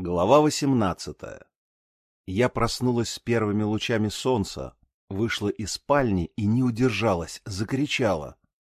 Глава 18. Я проснулась с первыми лучами солнца, вышла из спальни и не удержалась, закричала.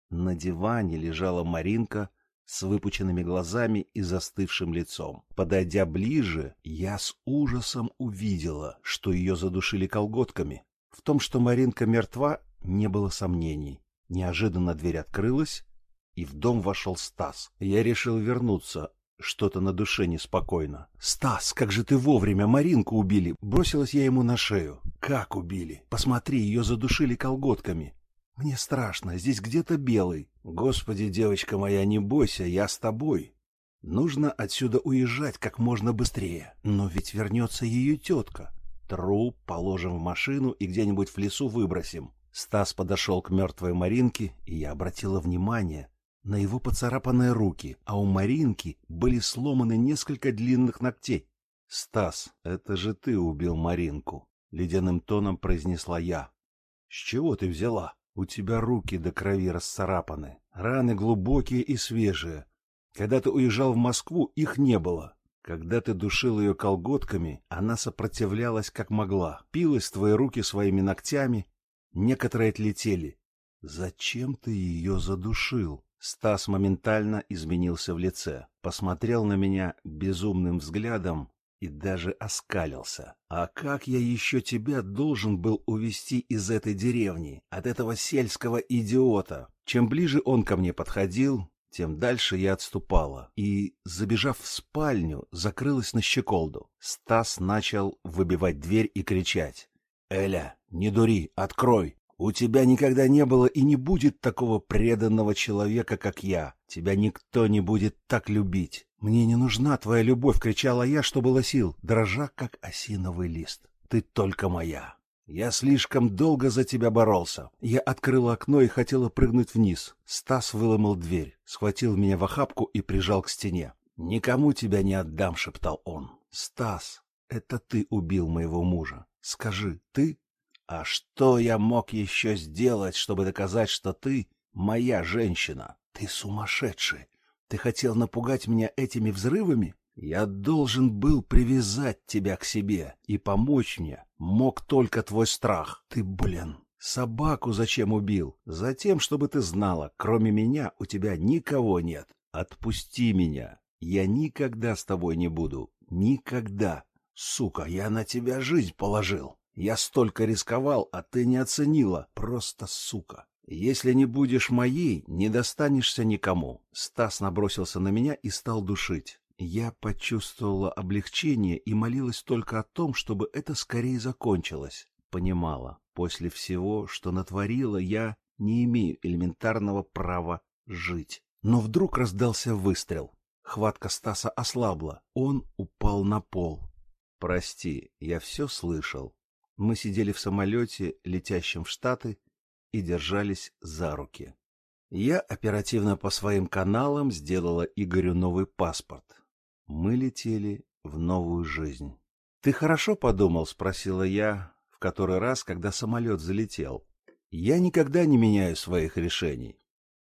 На диване лежала Маринка с выпученными глазами и застывшим лицом. Подойдя ближе, я с ужасом увидела, что ее задушили колготками. В том, что Маринка мертва, не было сомнений. Неожиданно дверь открылась, и в дом вошел Стас. Я решил вернуться, что-то на душе неспокойно. «Стас, как же ты вовремя! Маринку убили!» Бросилась я ему на шею. «Как убили? Посмотри, ее задушили колготками!» «Мне страшно, здесь где-то белый!» «Господи, девочка моя, не бойся, я с тобой!» «Нужно отсюда уезжать как можно быстрее!» «Но ведь вернется ее тетка!» «Труп положим в машину и где-нибудь в лесу выбросим!» Стас подошел к мертвой Маринке, и я обратила внимание, на его поцарапанные руки, а у Маринки были сломаны несколько длинных ногтей. — Стас, это же ты убил Маринку, — ледяным тоном произнесла я. — С чего ты взяла? У тебя руки до крови расцарапаны, раны глубокие и свежие. Когда ты уезжал в Москву, их не было. Когда ты душил ее колготками, она сопротивлялась как могла, пилась твои руки своими ногтями, некоторые отлетели. Зачем ты ее задушил? Стас моментально изменился в лице, посмотрел на меня безумным взглядом и даже оскалился. «А как я еще тебя должен был увести из этой деревни, от этого сельского идиота?» Чем ближе он ко мне подходил, тем дальше я отступала и, забежав в спальню, закрылась на щеколду. Стас начал выбивать дверь и кричать. «Эля, не дури, открой! У тебя никогда не было и не будет такого преданного человека, как я. Тебя никто не будет так любить. Мне не нужна твоя любовь, кричала я, что было сил, дрожа, как осиновый лист. Ты только моя. Я слишком долго за тебя боролся. Я открыла окно и хотела прыгнуть вниз. Стас выломал дверь, схватил меня в охапку и прижал к стене. «Никому тебя не отдам», — шептал он. «Стас, это ты убил моего мужа. Скажи, ты а что я мог еще сделать, чтобы доказать, что ты моя женщина? Ты сумасшедший. Ты хотел напугать меня этими взрывами? Я должен был привязать тебя к себе и помочь мне. Мог только твой страх. Ты, блин, собаку зачем убил? Затем, чтобы ты знала, кроме меня у тебя никого нет. Отпусти меня. Я никогда с тобой не буду. Никогда. Сука, я на тебя жизнь положил. Я столько рисковал, а ты не оценила. Просто сука. Если не будешь моей, не достанешься никому. Стас набросился на меня и стал душить. Я почувствовала облегчение и молилась только о том, чтобы это скорее закончилось. Понимала, после всего, что натворила, я не имею элементарного права жить. Но вдруг раздался выстрел. Хватка Стаса ослабла. Он упал на пол. «Прости, я все слышал. Мы сидели в самолете, летящем в Штаты, и держались за руки. Я оперативно по своим каналам сделала Игорю новый паспорт. Мы летели в новую жизнь. — Ты хорошо подумал? — спросила я в который раз, когда самолет залетел. — Я никогда не меняю своих решений.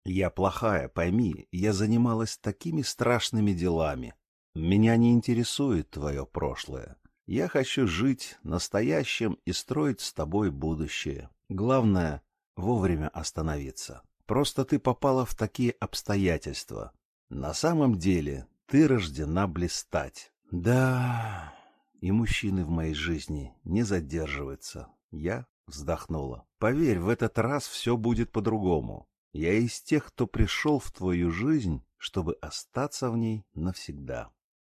Я плохая, пойми, я занималась такими страшными делами. Меня не интересует твое прошлое. Я хочу жить настоящим и строить с тобой будущее. Главное — вовремя остановиться. Просто ты попала в такие обстоятельства. На самом деле ты рождена блистать. Да, и мужчины в моей жизни не задерживаются. Я вздохнула. Поверь, в этот раз все будет по-другому. Я из тех, кто пришел в твою жизнь, чтобы остаться в ней навсегда.